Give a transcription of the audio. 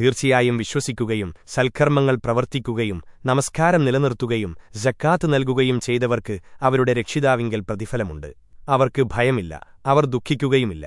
തീർച്ചയായും വിശ്വസിക്കുകയും സൽക്കർമ്മങ്ങൾ പ്രവർത്തിക്കുകയും നമസ്കാരം നിലനിർത്തുകയും ജക്കാത്ത് നൽകുകയും ചെയ്തവർക്ക് അവരുടെ രക്ഷിതാവിങ്കൽ പ്രതിഫലമുണ്ട്. അവർക്ക് ഭയമില്ല അവർ ദുഃഖിക്കുകയുമില്ല.